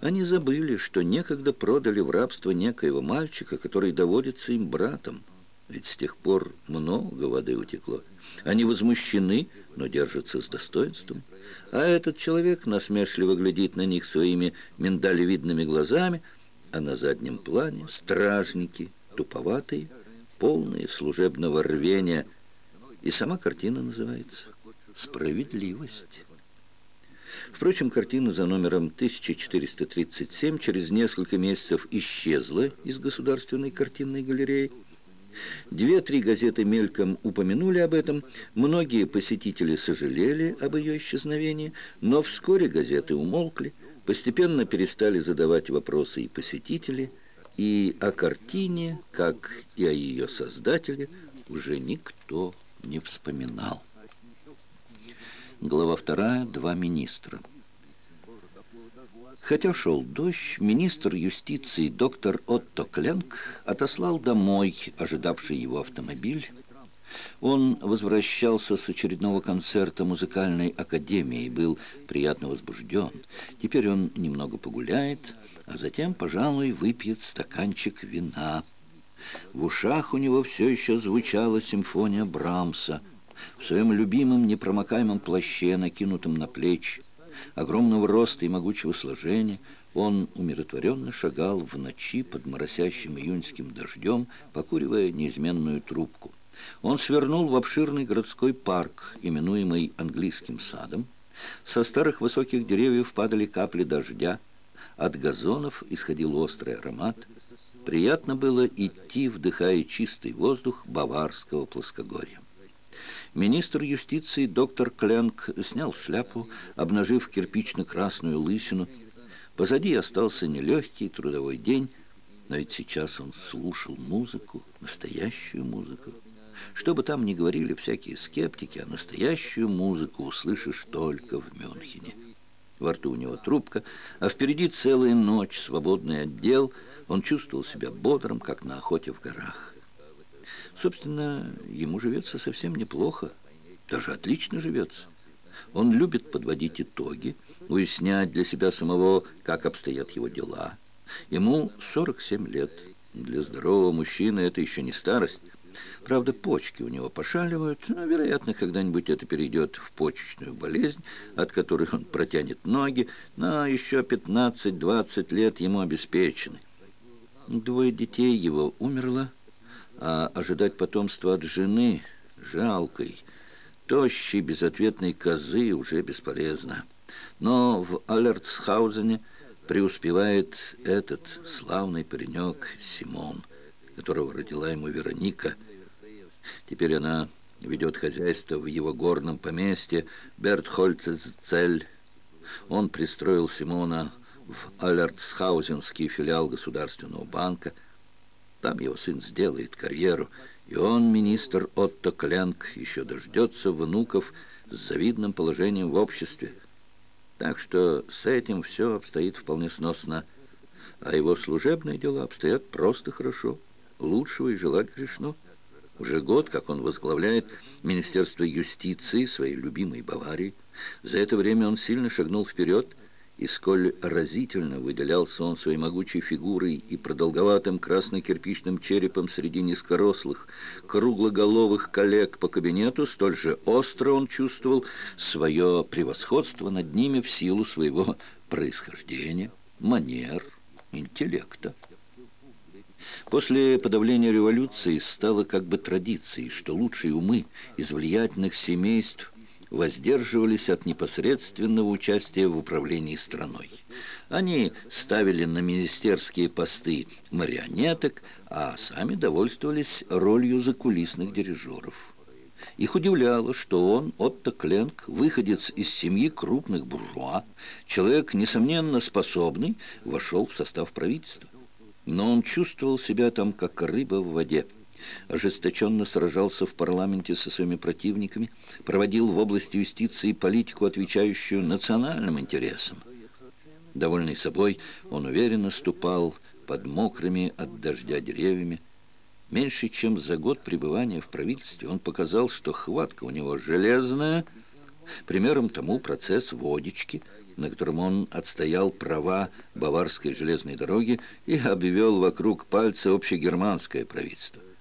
Они забыли, что некогда продали в рабство некоего мальчика, который доводится им братом. Ведь с тех пор много воды утекло. Они возмущены, но держатся с достоинством. А этот человек насмешливо глядит на них своими миндалевидными глазами, а на заднем плане стражники, туповатые, полные служебного рвения. И сама картина называется «Справедливость». Впрочем, картина за номером 1437 через несколько месяцев исчезла из Государственной картинной галереи. Две-три газеты мельком упомянули об этом, многие посетители сожалели об ее исчезновении, но вскоре газеты умолкли, постепенно перестали задавать вопросы и посетители, и о картине, как и о ее создателе, уже никто не вспоминал. Глава вторая. Два министра. Хотя шел дождь, министр юстиции доктор Отто Кленк отослал домой ожидавший его автомобиль. Он возвращался с очередного концерта музыкальной академии и был приятно возбужден. Теперь он немного погуляет, а затем, пожалуй, выпьет стаканчик вина. В ушах у него все еще звучала симфония Брамса — в своем любимом непромокаемом плаще, накинутом на плечи, огромного роста и могучего сложения, он умиротворенно шагал в ночи под моросящим июньским дождем, покуривая неизменную трубку. Он свернул в обширный городской парк, именуемый английским садом. Со старых высоких деревьев падали капли дождя, от газонов исходил острый аромат. Приятно было идти, вдыхая чистый воздух баварского плоскогорья. Министр юстиции доктор Кленк снял шляпу, обнажив кирпично-красную лысину. Позади остался нелегкий трудовой день, но ведь сейчас он слушал музыку, настоящую музыку. Что бы там ни говорили всякие скептики, а настоящую музыку услышишь только в Мюнхене. Во рту у него трубка, а впереди целая ночь, свободный отдел. Он чувствовал себя бодрым, как на охоте в горах. Собственно, ему живется совсем неплохо, даже отлично живется. Он любит подводить итоги, уяснять для себя самого, как обстоят его дела. Ему 47 лет. Для здорового мужчины это еще не старость. Правда, почки у него пошаливают, но, вероятно, когда-нибудь это перейдет в почечную болезнь, от которой он протянет ноги, но еще 15-20 лет ему обеспечены. Двое детей его умерло, а ожидать потомства от жены, жалкой, тощей, безответной козы уже бесполезно. Но в Алертсхаузене преуспевает этот славный паренек Симон, которого родила ему Вероника. Теперь она ведет хозяйство в его горном поместье Бертхольцецель. Он пристроил Симона в Алертсхаузенский филиал Государственного банка – там его сын сделает карьеру, и он, министр Отто Кленк, еще дождется внуков с завидным положением в обществе. Так что с этим все обстоит вполне сносно, а его служебные дела обстоят просто хорошо. Лучшего и желать грешно. Уже год, как он возглавляет Министерство юстиции своей любимой Баварии. За это время он сильно шагнул вперед – и сколь разительно выделялся он своей могучей фигурой и продолговатым красно-кирпичным черепом среди низкорослых, круглоголовых коллег по кабинету, столь же остро он чувствовал свое превосходство над ними в силу своего происхождения, манер, интеллекта. После подавления революции стало как бы традицией, что лучшие умы из влиятельных семейств воздерживались от непосредственного участия в управлении страной. Они ставили на министерские посты марионеток, а сами довольствовались ролью закулисных дирижеров. Их удивляло, что он, Отто Кленк, выходец из семьи крупных буржуа, человек, несомненно, способный, вошел в состав правительства. Но он чувствовал себя там, как рыба в воде ожесточенно сражался в парламенте со своими противниками, проводил в области юстиции политику, отвечающую национальным интересам. Довольный собой, он уверенно ступал под мокрыми от дождя деревьями. Меньше чем за год пребывания в правительстве он показал, что хватка у него железная. Примером тому процесс водички, на котором он отстоял права баварской железной дороги и обвел вокруг пальца общегерманское правительство.